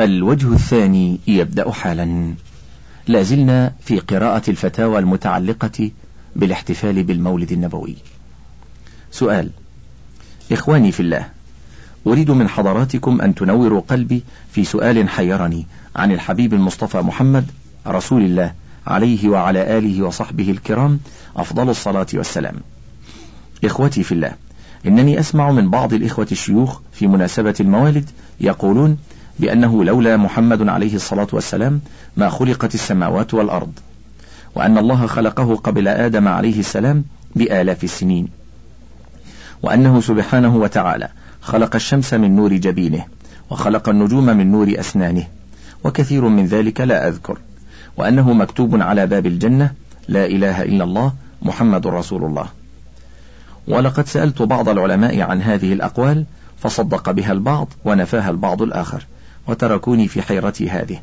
الوجه الثاني يبدأ حالا. لازلنا في قراءة الفتاوى المتعلقة بالاحتفال بالمولد النبوي. سؤال إخواني في الله أريد من حضراتكم أن تنوروا قلبي في سؤال حيرني عن الحبيب المصطفى محمد رسول الله عليه وعلى آله وصحبه الكرام أفضل الصلاة والسلام. إخوتي في الله إنني أسمع من بعض الإخوة الشيوخ في مناسبة الموالد يقولون بأنه لولا محمد عليه الصلاة والسلام ما خلقت السماوات والأرض وأن الله خلقه قبل آدم عليه السلام بآلاف السنين وأنه سبحانه وتعالى خلق الشمس من نور جبينه وخلق النجوم من نور أسنانه وكثير من ذلك لا أذكر وأنه مكتوب على باب الجنة لا إله إلا الله محمد رسول الله. ولقد سألت بعض العلماء عن هذه الأقوال فصدق بها البعض ونفاها البعض الآخر. وتركوني في حيرتي هذه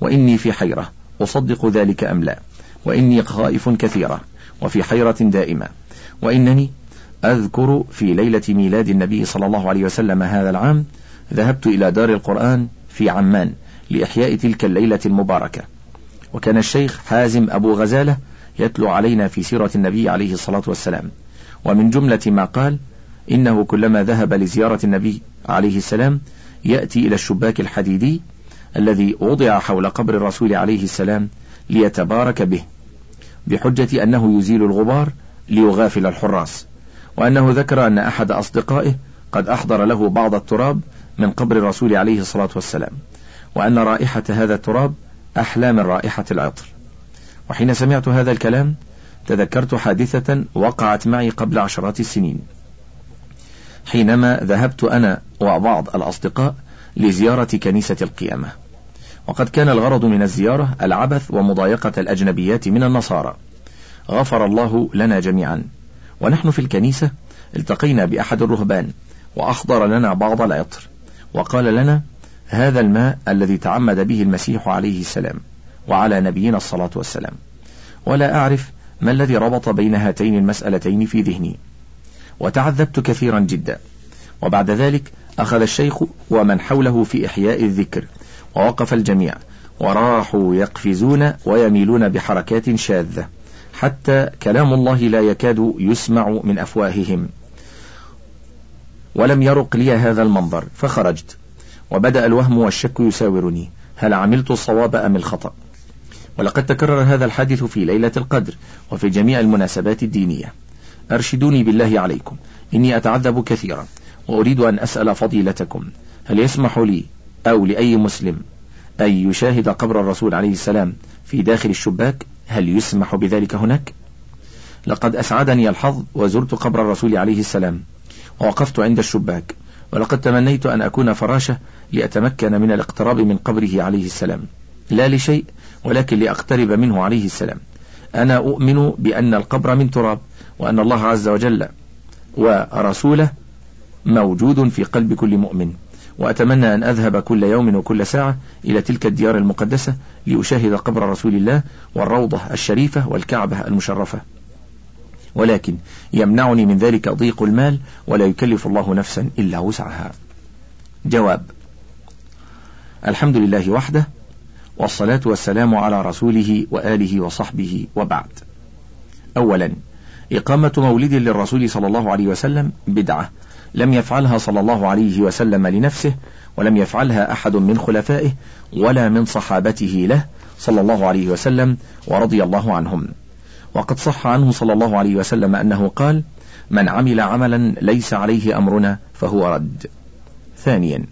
وإني في حيرة أصدق ذلك أم لا؟ وإني خائف كثيرة وفي حيرة دائمة. وإنني أذكر في ليلة ميلاد النبي صلى الله عليه وسلم هذا العام ذهبت إلى دار القرآن في عمان لإحياء تلك الليلة المباركة. وكان الشيخ حازم أبو غزالة يتلو علينا في سيرة النبي عليه الصلاة والسلام. ومن جملة ما قال إنه كلما ذهب لزيارة النبي عليه السلام يأتي إلى الشباك الحديدي الذي وضع حول قبر الرسول عليه السلام ليتبارك به بحجة أنه يزيل الغبار ليغافل الحراس وأنه ذكر أن أحد أصدقائه قد أحضر له بعض التراب من قبر الرسول عليه الصلاة والسلام وأن رائحة هذا التراب أحلى من رائحة العطر. وحين سمعت هذا الكلام تذكرت حادثة وقعت معي قبل عشرات السنين. حينما ذهبت أنا وبعض الأصدقاء لزيارة كنيسة القيامة. وقد كان الغرض من الزيارة العبث ومضايقة الأجنبيات من النصارى. غفر الله لنا جميعا. ونحن في الكنيسة التقينا بأحد الرهبان وأحضر لنا بعض العطر. وقال لنا هذا الماء الذي تعمد به المسيح عليه السلام وعلى نبينا الصلاة والسلام. ولا أعرف ما الذي ربط بين هاتين المسألتين في ذهني. وتعذبت كثيرا جدا. وبعد ذلك أخذ الشيخ ومن حوله في إحياء الذكر. ووقف الجميع. وراحوا يقفزون ويميلون بحركات شاذة. حتى كلام الله لا يكاد يسمع من أفواههم. ولم يرق لي هذا المنظر فخرجت. وبدأ الوهم والشك يساورني. هل عملت الصواب أم الخطأ؟ ولقد تكرر هذا الحادث في ليلة القدر وفي جميع المناسبات الدينية. أرشدوني بالله عليكم. إني أتعذب كثيرا وأريد أن أسأل فضيلتكم. هل يسمح لي أو لأي مسلم أن يشاهد قبر الرسول عليه السلام في داخل الشباك؟ هل يسمح بذلك هناك؟ لقد أسعدني الحظ وزرت قبر الرسول عليه السلام ووقفت عند الشباك ولقد تمنيت أن أكون فراشة لأتمكن من الاقتراب من قبره عليه السلام. لا لشيء ولكن لأقترب منه عليه السلام. أنا أؤمن بأن القبر من تراب وأن الله عز وجل ورسوله موجود في قلب كل مؤمن. وأتمنى أن أذهب كل يوم وكل ساعة إلى تلك الديار المقدسة لأشاهد قبر رسول الله والروضة الشريفة والكعبة المشرفة. ولكن يمنعني من ذلك ضيق المال ولا يكلف الله نفسا إلا وسعها. جواب الحمد لله وحده والصلاة والسلام على رسوله وآله وصحبه وبعد. أولا إقامة مولد للرسول صلى الله عليه وسلم بدعة لم يفعلها صلى الله عليه وسلم لنفسه ولم يفعلها أحد من خلفائه ولا من صحابته له صلى الله عليه وسلم ورضي الله عنهم. وقد صح عنه صلى الله عليه وسلم أنه قال من عمل عملا ليس عليه أمرنا فهو رد. ثانيا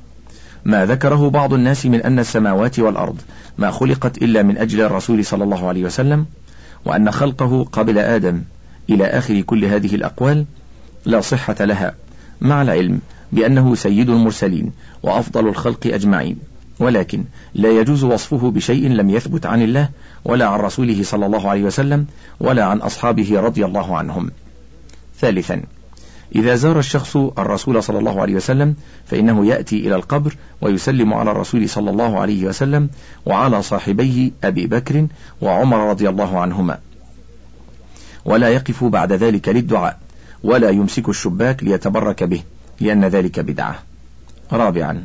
ما ذكره بعض الناس من أن السماوات والأرض ما خلقت إلا من أجل الرسول صلى الله عليه وسلم وأن خلقه قبل آدم إلى آخر كل هذه الأقوال لا صحة لها مع العلم بأنه سيد المرسلين وأفضل الخلق أجمعين ولكن لا يجوز وصفه بشيء لم يثبت عن الله ولا عن رسوله صلى الله عليه وسلم ولا عن أصحابه رضي الله عنهم. ثالثا إذا زار الشخص الرسول صلى الله عليه وسلم فإنه يأتي إلى القبر ويسلم على الرسول صلى الله عليه وسلم وعلى صاحبيه أبي بكر وعمر رضي الله عنهما. ولا يقف بعد ذلك للدعاء ولا يمسك الشباك ليتبرك به لأن ذلك بدعة. رابعا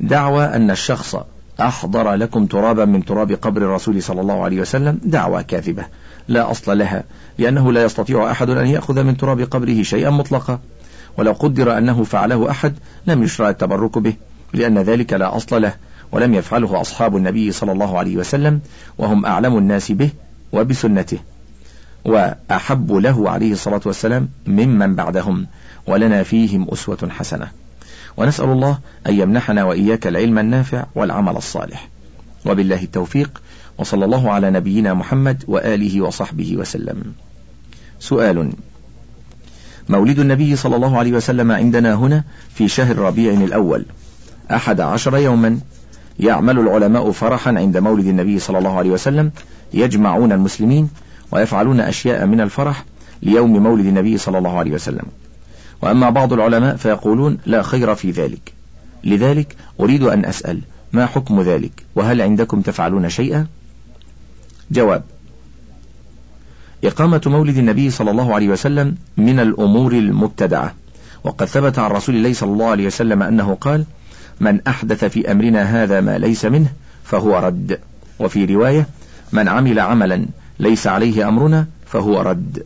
دعوى أن الشخص أحضر لكم ترابا من تراب قبر الرسول صلى الله عليه وسلم دعوى كاذبة لا أصل لها. لأنه لا يستطيع أحد أن يأخذ من تراب قبره شيئا مطلقا ولو قدر أنه فعله أحد لم يشرع التبرك به لأن ذلك لا أصل له ولم يفعله أصحاب النبي صلى الله عليه وسلم وهم أعلم الناس به وبسنته. وأحب له عليه الصلاة والسلام ممن بعدهم ولنا فيهم أسوة حسنة. ونسأل الله أن يمنحنا وإياك العلم النافع والعمل الصالح. وبالله التوفيق وصلى الله على نبينا محمد وآله وصحبه وسلم. سؤال. مولد النبي صلى الله عليه وسلم عندنا هنا في شهر ربيع الأول. أحد عشر يوما يعمل العلماء فرحا عند مولد النبي صلى الله عليه وسلم يجمعون المسلمين ويفعلون أشياء من الفرح ليوم مولد النبي صلى الله عليه وسلم. وأما بعض العلماء فيقولون لا خير في ذلك. لذلك أريد أن أسأل ما حكم ذلك؟ وهل عندكم تفعلون شيئا؟ جواب إقامة مولد النبي صلى الله عليه وسلم من الأمور المبتدعة. وقد ثبت عن رسول الله صلى الله عليه وسلم أنه قال من أحدث في أمرنا هذا ما ليس منه فهو رد. وفي رواية من عمل عملا ليس عليه أمرنا فهو رد.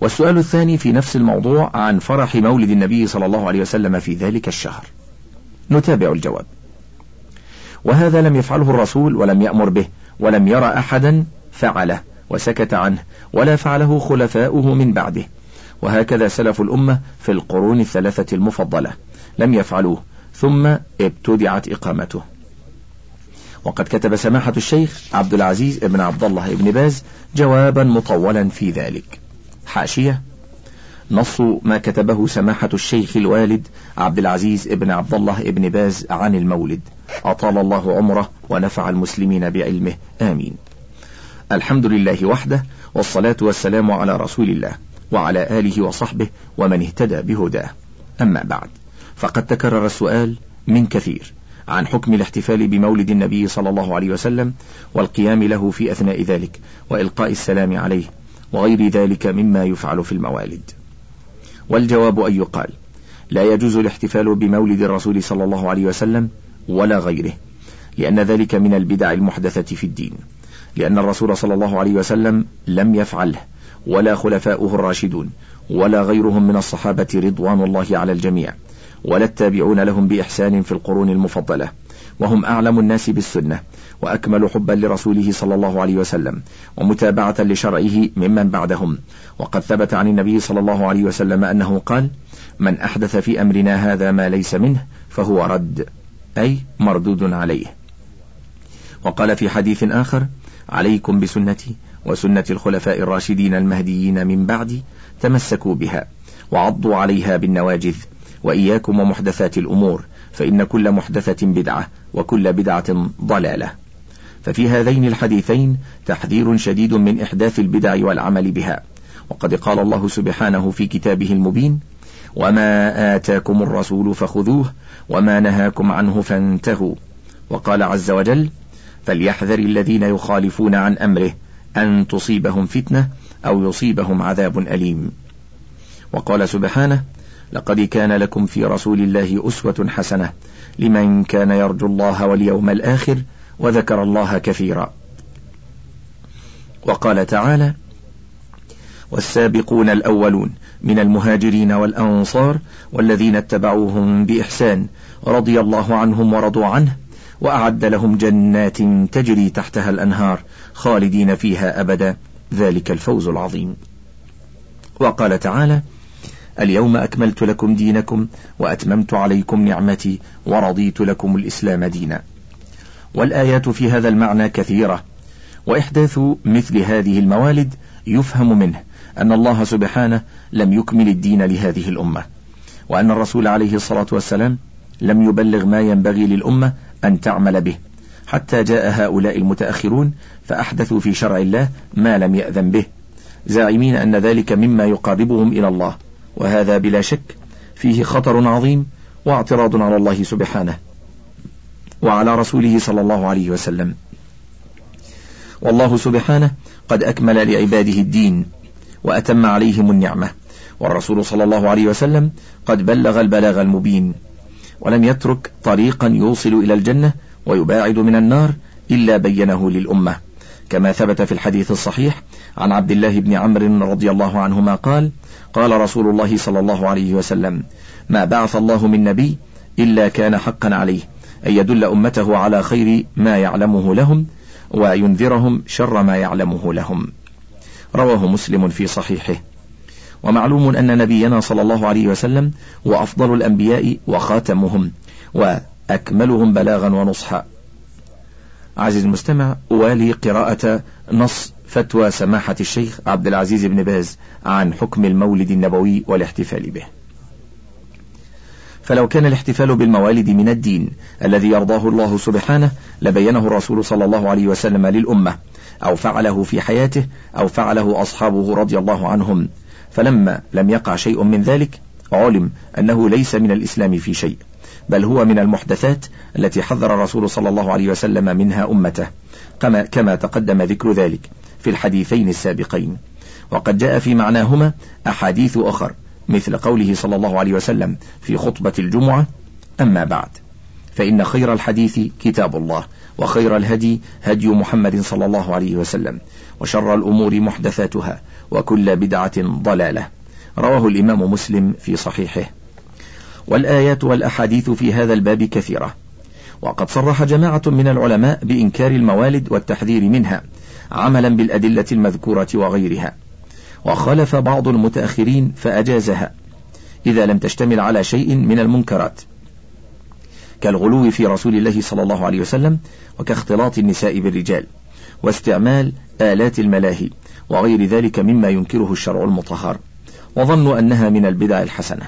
والسؤال الثاني في نفس الموضوع عن فرح مولد النبي صلى الله عليه وسلم في ذلك الشهر. نتابع الجواب. وهذا لم يفعله الرسول ولم يأمر به ولم يرى أحدا فعله. وسكت عنه ولا فعله خلفاؤه من بعده. وهكذا سلف الأمة في القرون الثلاثة المفضلة. لم يفعلوه ثم ابتدعت إقامته. وقد كتب سماحة الشيخ عبد العزيز بن عبد الله بن باز جوابا مطولا في ذلك. حاشية نص ما كتبه سماحة الشيخ الوالد عبد العزيز بن عبد الله بن باز عن المولد. أطال الله عمره ونفع المسلمين بعلمه. آمين. الحمد لله وحده والصلاة والسلام على رسول الله وعلى آله وصحبه ومن اهتدى بهداه. أما بعد فقد تكرر السؤال من كثير عن حكم الاحتفال بمولد النبي صلى الله عليه وسلم والقيام له في أثناء ذلك وإلقاء السلام عليه وغير ذلك مما يفعل في الموالد. والجواب أن يقال لا يجوز الاحتفال بمولد الرسول صلى الله عليه وسلم ولا غيره لأن ذلك من البدع المحدثة في الدين. لأن الرسول صلى الله عليه وسلم لم يفعله ولا خلفاؤه الراشدون ولا غيرهم من الصحابة رضوان الله على الجميع ولا التابعون لهم بإحسان في القرون المفضلة. وهم أعلم الناس بالسنة وأكمل حبا لرسوله صلى الله عليه وسلم ومتابعة لشرعه ممن بعدهم. وقد ثبت عن النبي صلى الله عليه وسلم أنه قال من أحدث في أمرنا هذا ما ليس منه فهو رد أي مردود عليه. وقال في حديث آخر عليكم بسنتي وسنة الخلفاء الراشدين المهديين من بعدي تمسكوا بها وعضوا عليها بالنواجذ وإياكم ومحدثات الأمور فإن كل محدثة بدعة وكل بدعة ضلالة. ففي هذين الحديثين تحذير شديد من إحداث البدع والعمل بها. وقد قال الله سبحانه في كتابه المبين وما آتاكم الرسول فخذوه وما نهاكم عنه فانتهوا. وقال عز وجل فليحذر الذين يخالفون عن أمره أن تصيبهم فتنة أو يصيبهم عذاب أليم. وقال سبحانه لقد كان لكم في رسول الله أسوة حسنة لمن كان يرجو الله واليوم الآخر وذكر الله كثيرا. وقال تعالى والسابقون الأولون من المهاجرين والأنصار والذين اتبعوهم بإحسان رضي الله عنهم ورضوا عنه وأعد لهم جنات تجري تحتها الأنهار خالدين فيها أبدا. ذلك الفوز العظيم. وقال تعالى اليوم أكملت لكم دينكم وأتممت عليكم نعمتي ورضيت لكم الإسلام دينا. والآيات في هذا المعنى كثيرة. وإحداث مثل هذه الموالد يفهم منه أن الله سبحانه لم يكمل الدين لهذه الأمة وأن الرسول عليه الصلاة والسلام لم يبلغ ما ينبغي للأمة أن تعمل به. حتى جاء هؤلاء المتأخرون فأحدثوا في شرع الله ما لم يأذن به. زاعمين أن ذلك مما يقاربهم إلى الله. وهذا بلا شك فيه خطر عظيم واعتراض على الله سبحانه وعلى رسوله صلى الله عليه وسلم. والله سبحانه قد أكمل لعباده الدين وأتم عليهم النعمة. والرسول صلى الله عليه وسلم قد بلغ البلاغ المبين. ولم يترك طريقا يوصل إلى الجنة ويباعد من النار إلا بينه للأمة. كما ثبت في الحديث الصحيح عن عبد الله بن عمرو رضي الله عنهما قال قال رسول الله صلى الله عليه وسلم ما بعث الله من نبي إلا كان حقا عليه أن يدل أمته على خير ما يعلمه لهم وينذرهم شر ما يعلمه لهم. رواه مسلم في صحيحه. ومعلوم أن نبينا صلى الله عليه وسلم هو أفضل الأنبياء وخاتمهم وأكملهم بلاغا ونصحا. عزيز المستمع أوالي قراءة نص فتوى سماحة الشيخ عبد العزيز بن باز عن حكم المولد النبوي والاحتفال به. فلو كان الاحتفال بالموالد من الدين الذي يرضاه الله سبحانه لبينه الرسول صلى الله عليه وسلم للأمة أو فعله في حياته أو فعله أصحابه رضي الله عنهم. فلما لم يقع شيء من ذلك علم أنه ليس من الإسلام في شيء بل هو من المحدثات التي حذر الرسول صلى الله عليه وسلم منها أمته كما, كما تقدم ذكر ذلك في الحديثين السابقين. وقد جاء في معناهما أحاديث أخر مثل قوله صلى الله عليه وسلم في خطبة الجمعة أما بعد. فإن خير الحديث كتاب الله وخير الهدي هدي محمد صلى الله عليه وسلم وشر الأمور محدثاتها وكل بدعة ضلالة. رواه الإمام مسلم في صحيحه. والآيات والأحاديث في هذا الباب كثيرة. وقد صرح جماعة من العلماء بإنكار الموالد والتحذير منها عملا بالأدلة المذكورة وغيرها. وخالف بعض المتأخرين فأجازها إذا لم تشتمل على شيء من المنكرات. كالغلو في رسول الله صلى الله عليه وسلم وكاختلاط النساء بالرجال واستعمال آلات الملاهي. وغير ذلك مما ينكره الشرع المطهر وظنوا أنها من البدع الحسنة.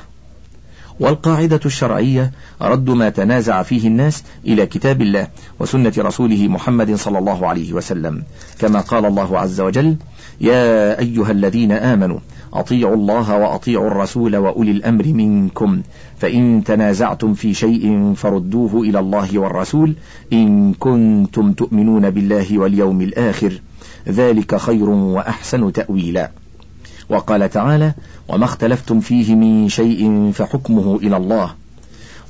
والقاعدة الشرعية رد ما تنازع فيه الناس إلى كتاب الله وسنة رسوله محمد صلى الله عليه وسلم كما قال الله عز وجل يا أيها الذين آمنوا أطيعوا الله وأطيعوا الرسول وأولي الأمر منكم فإن تنازعتم في شيء فردوه إلى الله والرسول إن كنتم تؤمنون بالله واليوم الآخر. ذلك خير وأحسن تأويلا. وقال تعالى وما اختلفتم فيه من شيء فحكمه إلى الله.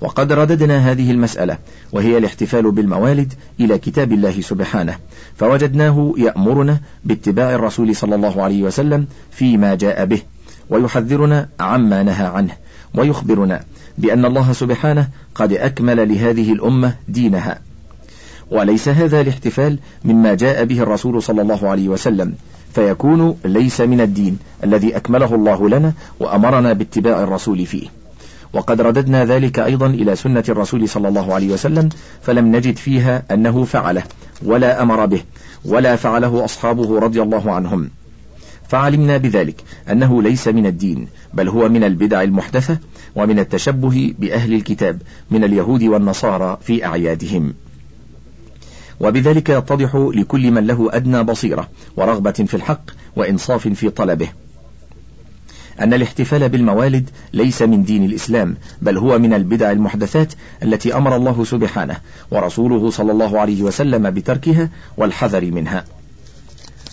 وقد رددنا هذه المسألة وهي الاحتفال بالموالد إلى كتاب الله سبحانه فوجدناه يأمرنا باتباع الرسول صلى الله عليه وسلم فيما جاء به ويحذرنا عما نهى عنه ويخبرنا بأن الله سبحانه قد أكمل لهذه الأمة دينها. وليس هذا الاحتفال مما جاء به الرسول صلى الله عليه وسلم فيكون ليس من الدين الذي أكمله الله لنا وأمرنا باتباع الرسول فيه. وقد رددنا ذلك أيضا إلى سنة الرسول صلى الله عليه وسلم فلم نجد فيها أنه فعله ولا أمر به ولا فعله أصحابه رضي الله عنهم. فعلمنا بذلك أنه ليس من الدين بل هو من البدع المحدثة ومن التشبه بأهل الكتاب من اليهود والنصارى في أعيادهم. وبذلك يتضح لكل من له أدنى بصيرة ورغبة في الحق وإنصاف في طلبه. أن الاحتفال بالموالد ليس من دين الإسلام بل هو من البدع المحدثات التي أمر الله سبحانه ورسوله صلى الله عليه وسلم بتركها والحذر منها.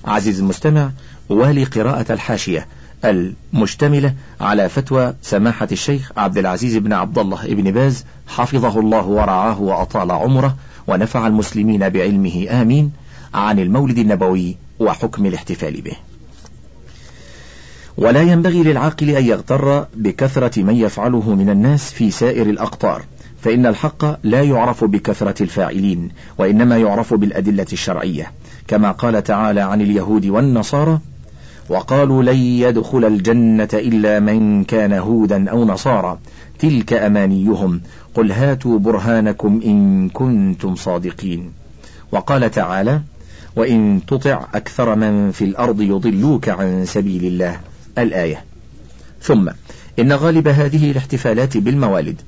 عزيز المستمع والي قراءة الحاشية المشتملة على فتوى سماحة الشيخ عبد العزيز بن عبد الله بن باز حفظه الله ورعاه وأطال عمره ونفع المسلمين بعلمه. آمين. عن المولد النبوي وحكم الاحتفال به. ولا ينبغي للعاقل أن يغتر بكثرة من يفعله من الناس في سائر الأقطار فإن الحق لا يعرف بكثرة الفاعلين وإنما يعرف بالأدلة الشرعية. كما قال تعالى عن اليهود والنصارى وقالوا لن يدخل الجنة إلا من كان هودا أو نصارى. تلك أمانيهم. قل هاتوا برهانكم إن كنتم صادقين. وقال تعالى وإن تطع أكثر من في الأرض يضلوك عن سبيل الله. الآية. ثم إن غالب هذه الاحتفالات بالموالد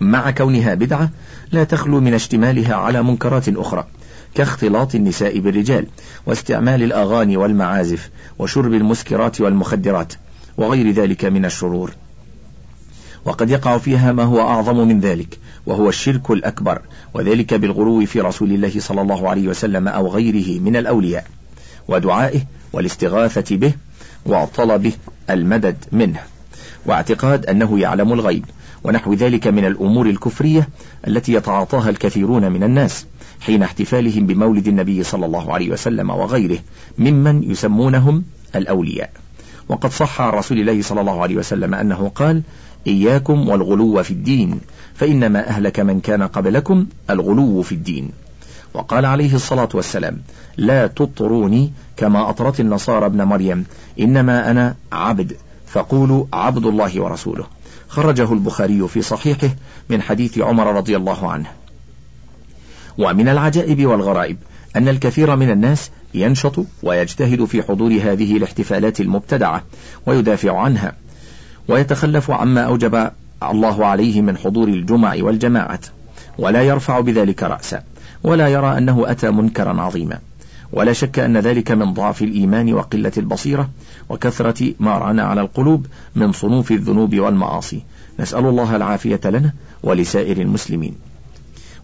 مع كونها بدعة لا تخلو من اشتمالها على منكرات أخرى كاختلاط النساء بالرجال واستعمال الأغاني والمعازف وشرب المسكرات والمخدرات وغير ذلك من الشرور. وقد يقع فيها ما هو أعظم من ذلك وهو الشرك الأكبر وذلك بالغلو في رسول الله صلى الله عليه وسلم أو غيره من الأولياء ودعائه والاستغاثة به وطلب المدد منه. واعتقاد أنه يعلم الغيب ونحو ذلك من الأمور الكفرية التي يتعاطاها الكثيرون من الناس حين احتفالهم بمولد النبي صلى الله عليه وسلم وغيره ممن يسمونهم الأولياء. وقد صح عن رسول الله صلى الله عليه وسلم أنه قال إياكم والغلو في الدين فإنما أهلك من كان قبلكم الغلو في الدين. وقال عليه الصلاة والسلام لا تطروني كما أطرت النصارى ابن مريم إنما أنا عبد فقولوا عبد الله ورسوله. خرجه البخاري في صحيحه من حديث عمر رضي الله عنه. ومن العجائب والغرائب أن الكثير من الناس ينشط ويجتهد في حضور هذه الاحتفالات المبتدعة ويدافع عنها. ويتخلف عما أوجب الله عليه من حضور الجمع والجماعات ولا يرفع بذلك رأسا ولا يرى أنه أتى منكرا عظيما. ولا شك أن ذلك من ضعف الإيمان وقلة البصيرة وكثرة ما ران على القلوب من صنوف الذنوب والمعاصي. نسأل الله العافية لنا ولسائر المسلمين.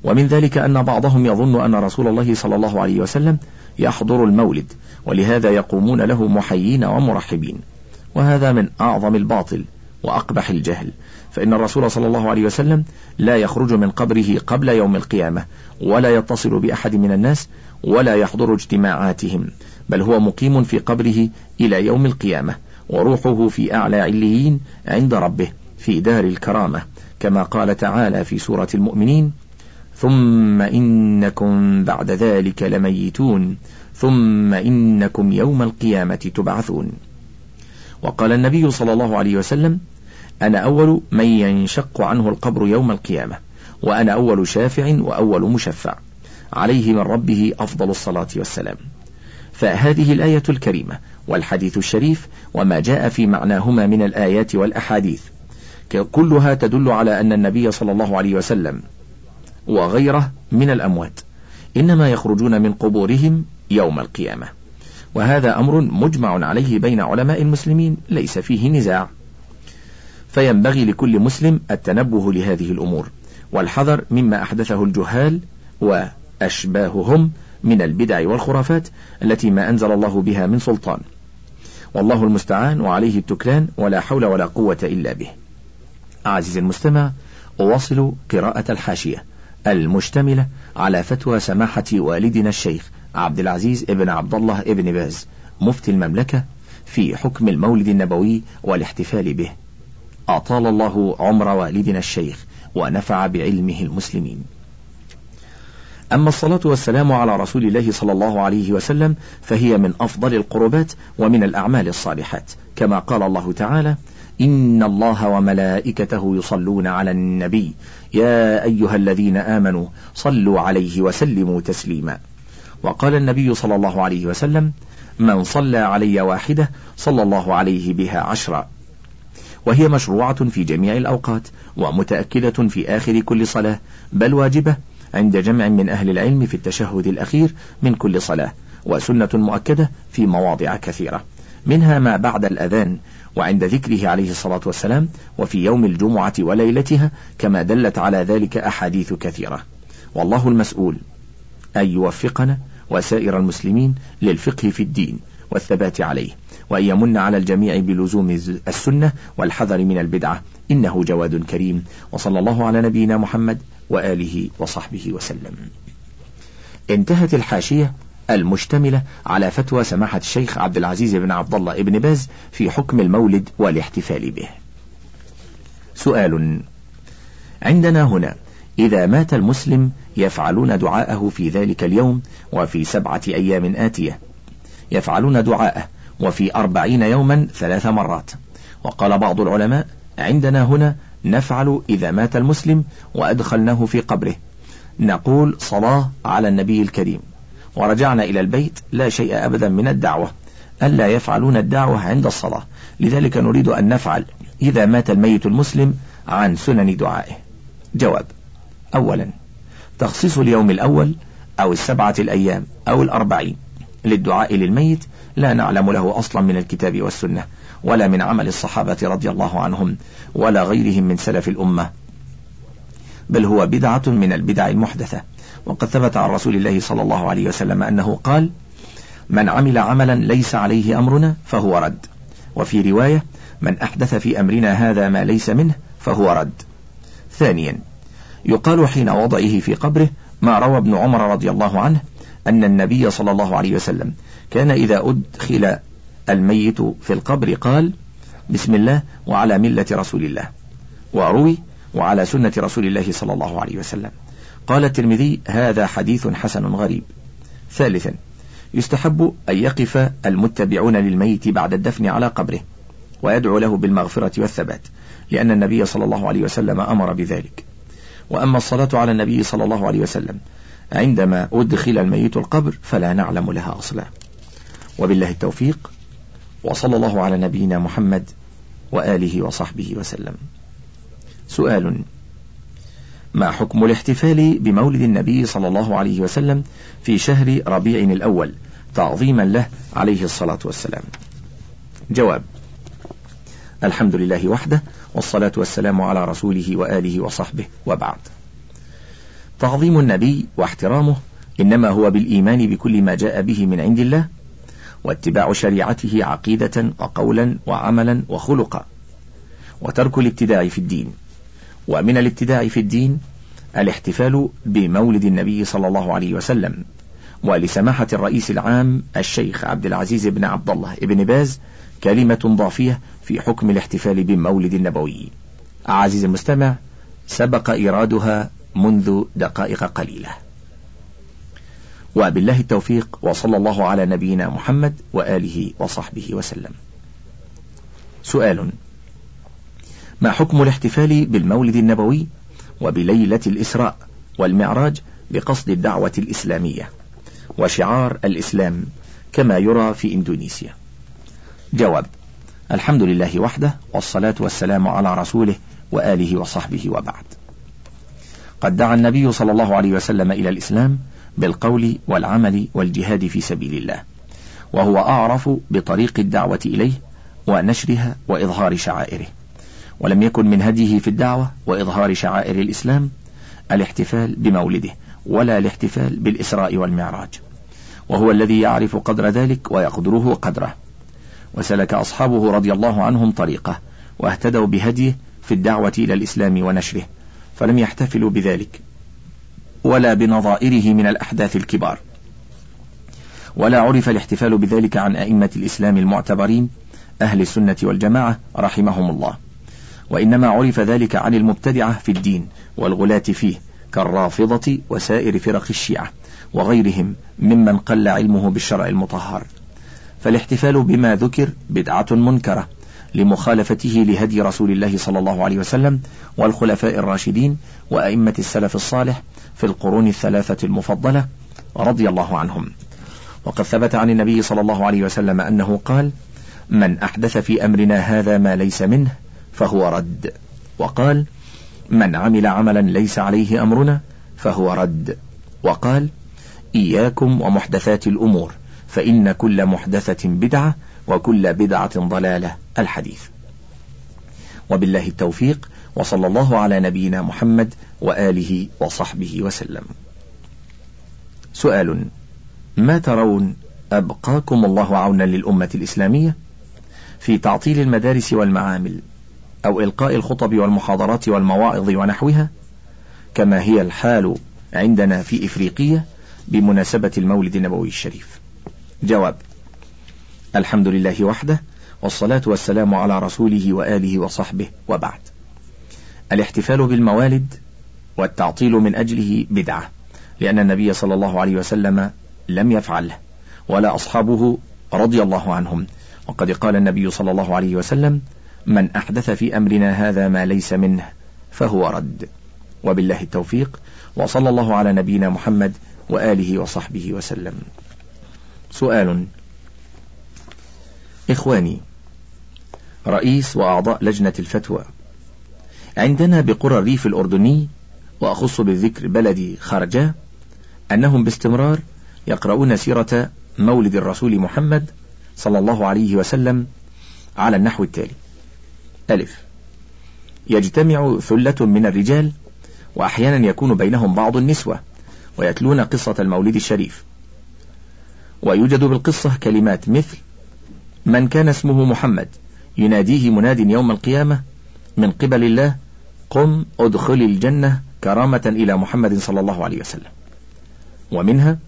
ومن ذلك أن بعضهم يظن أن رسول الله صلى الله عليه وسلم يحضر المولد ولهذا يقومون له محيين ومرحبين. وهذا من أعظم الباطل وأقبح الجهل. فإن الرسول صلى الله عليه وسلم لا يخرج من قبره قبل يوم القيامة ولا يتصل بأحد من الناس ولا يحضر اجتماعاتهم بل هو مقيم في قبره إلى يوم القيامة وروحه في أعلى عليين عند ربه في دار الكرامة كما قال تعالى في سورة المؤمنين ثم إنكم بعد ذلك لميتون ثم إنكم يوم القيامة تبعثون وقال النبي صلى الله عليه وسلم أنا أول من ينشق عنه القبر يوم القيامة وأنا أول شافع وأول مشفع. عليه من ربه أفضل الصلاة والسلام. فهذه الآية الكريمة والحديث الشريف وما جاء في معناهما من الآيات والأحاديث. كلها تدل على أن النبي صلى الله عليه وسلم وغيره من الأموات إنما يخرجون من قبورهم يوم القيامة. وهذا أمر مجمع عليه بين علماء المسلمين ليس فيه نزاع. فينبغي لكل مسلم التنبه لهذه الأمور. والحذر مما أحدثه الجهال وأشباههم من البدع والخرافات التي ما أنزل الله بها من سلطان. والله المستعان وعليه التكلان ولا حول ولا قوة إلا به. أعزز المستمع أواصل قراءة الحاشية المشتملة على فتوى سماحة والدنا الشيخ عبد العزيز ابن عبد الله ابن باز مفتي المملكة في حكم المولد النبوي والاحتفال به. أطال الله عمر والدنا الشيخ ونفع بعلمه المسلمين. أما الصلاة والسلام على رسول الله صلى الله عليه وسلم فهي من أفضل القربات ومن الأعمال الصالحات. كما قال الله تعالى إن الله وملائكته يصلون على النبي. يا أيها الذين آمنوا صلوا عليه وسلموا تسليما. وقال النبي صلى الله عليه وسلم من صلى علي واحدة صلى الله عليه بها عشرا. وهي مشروعة في جميع الأوقات ومتأكدة في آخر كل صلاة بل واجبة عند جمع من أهل العلم في التشهد الأخير من كل صلاة وسنة مؤكدة في مواضع كثيرة منها ما بعد الأذان وعند ذكره عليه الصلاة والسلام وفي يوم الجمعة وليلتها كما دلت على ذلك أحاديث كثيرة. والله المسؤول أن يوفقنا وسائر المسلمين للفقه في الدين والثبات عليه وأن يمن على الجميع بلزوم السنة والحذر من البدعة. إنه جواد كريم. وصلى الله على نبينا محمد وآله وصحبه وسلم. انتهت الحاشية المشتملة على فتوى سماحة الشيخ عبد العزيز بن عبد الله بن باز في حكم المولد والاحتفال به. سؤال: عندنا هنا. إذا مات المسلم يفعلون دعاءه في ذلك اليوم وفي سبعة أيام آتية. يفعلون دعاءه وفي أربعين يوما ثلاث مرات. وقال بعض العلماء: عندنا هنا نفعل إذا مات المسلم وأدخلناه في قبره. نقول صلاة على النبي الكريم ورجعنا إلى البيت لا شيء أبدا من الدعوة ألا يفعلون الدعوة عند الصلاة لذلك نريد أن نفعل إذا مات الميت المسلم عن سنن دعائه جواب أولا. تخصيص اليوم الأول أو السبعة الأيام أو الأربعين للدعاء للميت لا نعلم له أصلا من الكتاب والسنة ولا من عمل الصحابة رضي الله عنهم ولا غيرهم من سلف الأمة. بل هو بدعة من البدع المحدثة. وقد ثبت عن رسول الله صلى الله عليه وسلم أنه قال من عمل عملا ليس عليه أمرنا فهو رد. وفي رواية من أحدث في أمرنا هذا ما ليس منه فهو رد. ثانيا يقال حين وضعه في قبره ما روى ابن عمر رضي الله عنه أن النبي صلى الله عليه وسلم كان إذا أدخل الميت في القبر قال بسم الله وعلى ملة رسول الله وروي وعلى سنة رسول الله صلى الله عليه وسلم. قال الترمذي هذا حديث حسن غريب. ثالثا يستحب أن يقف المتبعون للميت بعد الدفن على قبره ويدعو له بالمغفرة والثبات لأن النبي صلى الله عليه وسلم أمر بذلك. وأما الصلاة على النبي صلى الله عليه وسلم عندما أدخل الميت القبر فلا نعلم لها أصلا. وبالله التوفيق وصلى الله على نبينا محمد وآله وصحبه وسلم. سؤال ما حكم الاحتفال بمولد النبي صلى الله عليه وسلم في شهر ربيع الأول تعظيما له عليه الصلاة والسلام؟ جواب الحمد لله وحده والصلاة والسلام على رسوله وآله وصحبه وبعد. تعظيم النبي واحترامه إنما هو بالإيمان بكل ما جاء به من عند الله واتباع شريعته عقيدة وقولا وعملا وخلقا وترك الابتداع في الدين. ومن الابتداع في الدين الاحتفال بمولد النبي صلى الله عليه وسلم ولسماحة الرئيس العام الشيخ عبد العزيز بن عبد الله بن باز كلمة ضافية في حكم الاحتفال بمولد النبوي. عزيزي المستمع سبق إيرادها منذ دقائق قليلة. وبالله التوفيق وصلى الله على نبينا محمد وآله وصحبه وسلم. سؤال ما حكم الاحتفال بالمولد النبوي وبليلة الإسراء والمعراج بقصد الدعوة الإسلامية وشعار الإسلام كما يرى في إندونيسيا؟ جواب الحمد لله وحده والصلاة والسلام على رسوله وآله وصحبه وبعد. قد دعا النبي صلى الله عليه وسلم إلى الإسلام بالقول والعمل والجهاد في سبيل الله وهو أعرف بطريق الدعوة إليه ونشرها وإظهار شعائره. ولم يكن من هديه في الدعوة وإظهار شعائر الإسلام الاحتفال بمولده ولا الاحتفال بالإسراء والمعراج. وهو الذي يعرف قدر ذلك ويقدره قدره. وسلك أصحابه رضي الله عنهم طريقه واهتدوا بهديه في الدعوة إلى الإسلام ونشره فلم يحتفلوا بذلك ولا بنظائره من الأحداث الكبار. ولا عرف الاحتفال بذلك عن أئمة الإسلام المعتبرين أهل السنة والجماعة رحمهم الله. وإنما عرف ذلك عن المبتدعة في الدين والغلاة فيه كالرافضة وسائر فرق الشيعة وغيرهم ممن قل علمه بالشرع المطهر. فالاحتفال بما ذكر بدعة منكرة لمخالفته لهدي رسول الله صلى الله عليه وسلم والخلفاء الراشدين وأئمة السلف الصالح في القرون الثلاثة المفضلة رضي الله عنهم. وقد ثبت عن النبي صلى الله عليه وسلم أنه قال من أحدث في أمرنا هذا ما ليس منه فهو رد وقال من عمل عملا ليس عليه أمرنا فهو رد وقال إياكم ومحدثات الأمور فإن كل محدثة بدعة وكل بدعة ضلالة الحديث. وبالله التوفيق وصلى الله على نبينا محمد وآله وصحبه وسلم. سؤال ما ترون أبقاكم الله عونا للأمة الإسلامية؟ في تعطيل المدارس والمعامل أو إلقاء الخطب والمحاضرات والمواعظ ونحوها كما هي الحال عندنا في إفريقية بمناسبة المولد النبوي الشريف. جواب الحمد لله وحده والصلاة والسلام على رسوله وآله وصحبه وبعد. الاحتفال بالموالد والتعطيل من أجله بدعة لأن النبي صلى الله عليه وسلم لم يفعله ولا أصحابه رضي الله عنهم. وقد قال النبي صلى الله عليه وسلم من أحدث في أمرنا هذا ما ليس منه فهو رد. وبالله التوفيق وصلى الله على نبينا محمد وآله وصحبه وسلم. سؤال. إخواني رئيس وأعضاء لجنة الفتوى عندنا بقرى الريف الأردني وأخص بالذكر بلدي خرجة أنهم باستمرار يقرؤون سيرة مولد الرسول محمد صلى الله عليه وسلم على النحو التالي. ألف. يجتمع ثلة من الرجال وأحيانا يكون بينهم بعض النسوة ويتلون قصة المولد الشريف. ويوجد بالقصة كلمات مثل من كان اسمه محمد يناديه مناد يوم القيامة من قبل الله قم ادخل الجنة كرامة إلى محمد صلى الله عليه وسلم. ومنها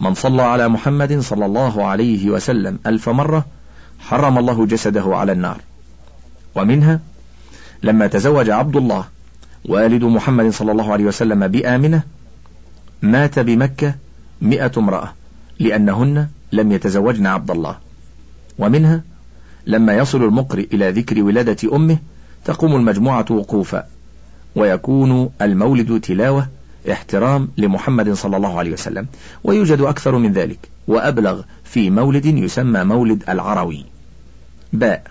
من صلى على محمد صلى الله عليه وسلم ألف مرة حرم الله جسده على النار. ومنها لما تزوج عبد الله والد محمد صلى الله عليه وسلم بآمنة مات بمكة مئة امرأة. لأنهن لم يتزوجن عبد الله. ومنها لما يصل المقرئ إلى ذكر ولادة أمه تقوم المجموعة وقوفا ويكون المولد تلاوة احترام لمحمد صلى الله عليه وسلم ويوجد أكثر من ذلك وأبلغ في مولد يسمى مولد العروي. باء.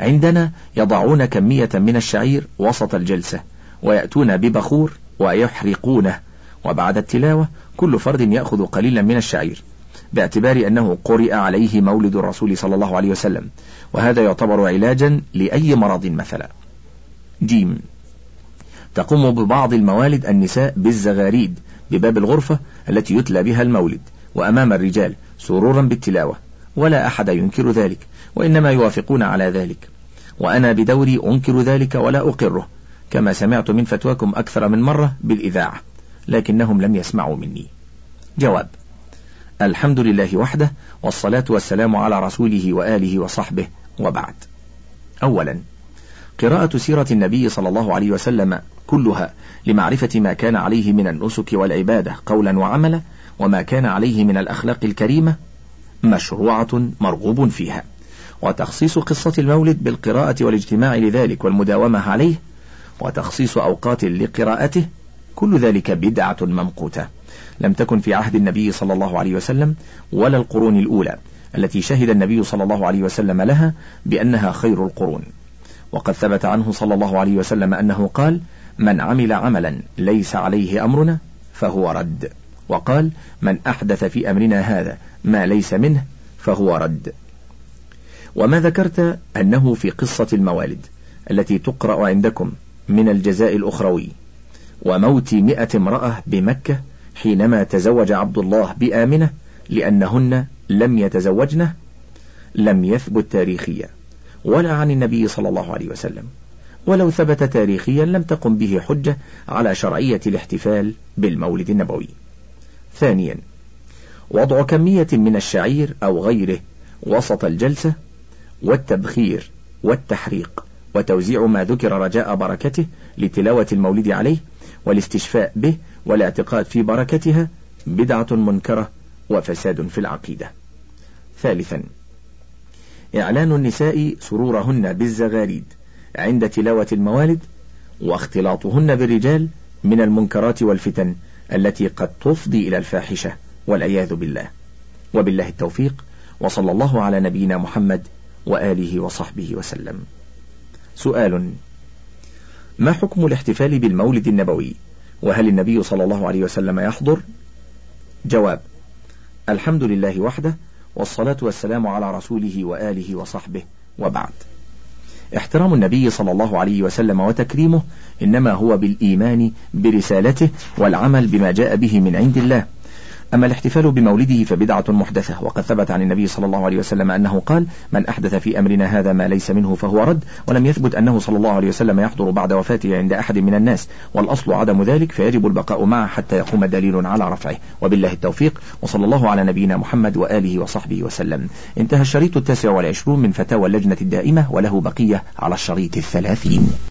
عندنا يضعون كمية من الشعير وسط الجلسة ويأتون ببخور ويحرقونه وبعد التلاوة كل فرد يأخذ قليلا من الشعير باعتبار أنه قرئ عليه مولد الرسول صلى الله عليه وسلم وهذا يعتبر علاجا لأي مرض مثلا. جيم. تقوم ببعض الموالد النساء بالزغاريد بباب الغرفة التي يتلى بها المولد وأمام الرجال سرورا بالتلاوة ولا أحد ينكر ذلك وإنما يوافقون على ذلك. وأنا بدوري أنكر ذلك ولا أقره كما سمعت من فتواكم أكثر من مرة بالإذاعة. لكنهم لم يسمعوا مني. جواب الحمد لله وحده والصلاة والسلام على رسوله وآله وصحبه وبعد. أولا قراءة سيرة النبي صلى الله عليه وسلم كلها لمعرفة ما كان عليه من النسك والعبادة قولا وعملا وما كان عليه من الأخلاق الكريمة مشروعة مرغوب فيها. وتخصيص قصة المولد بالقراءة والاجتماع لذلك والمداومة عليه وتخصيص أوقات لقراءته كل ذلك بدعة ممقوتة. لم تكن في عهد النبي صلى الله عليه وسلم ولا القرون الأولى التي شهد النبي صلى الله عليه وسلم لها بأنها خير القرون. وقد ثبت عنه صلى الله عليه وسلم أنه قال من عمل عملا ليس عليه أمرنا فهو رد وقال من أحدث في أمرنا هذا ما ليس منه فهو رد وما ذكرت أنه في قصة الموالد التي تقرأ عندكم من الجزاء الأخروي. وموت مئة امرأة بمكة حينما تزوج عبد الله بآمنة لأنهن لم يتزوجنه لم يثبت تاريخيا ولا عن النبي صلى الله عليه وسلم ولو ثبت تاريخيا لم تقم به حجة على شرعية الاحتفال بالمولد النبوي. ثانيا وضع كمية من الشعير أو غيره وسط الجلسة والتبخير والتحريق وتوزيع ما ذكر رجاء بركته لتلاوة المولد عليه والاستشفاء به والاعتقاد في بركتها بدعة منكرة وفساد في العقيدة. ثالثا إعلان النساء سرورهن بالزغاريد عند تلاوة الموالد واختلاطهن بالرجال من المنكرات والفتن التي قد تفضي إلى الفاحشة والعياذ بالله. وبالله التوفيق وصلى الله على نبينا محمد وآله وصحبه وسلم. سؤال ما حكم الاحتفال بالمولد النبوي؟ وهل النبي صلى الله عليه وسلم يحضر؟ جواب الحمد لله وحده والصلاة والسلام على رسوله وآله وصحبه وبعد. احترام النبي صلى الله عليه وسلم وتكريمه إنما هو بالإيمان برسالته والعمل بما جاء به من عند الله. أما الاحتفال بمولده فبدعة محدثة وقد ثبت عن النبي صلى الله عليه وسلم أنه قال من أحدث في أمرنا هذا ما ليس منه فهو رد ولم يثبت أنه صلى الله عليه وسلم يحضر بعد وفاته عند أحد من الناس والأصل عدم ذلك فيجب البقاء معه حتى يقوم دليل على رفعه. وبالله التوفيق وصلى الله على نبينا محمد وآله وصحبه وسلم. انتهى الشريط التاسع والعشرون من فتاوى اللجنة الدائمة وله بقية على الشريط الثلاثين.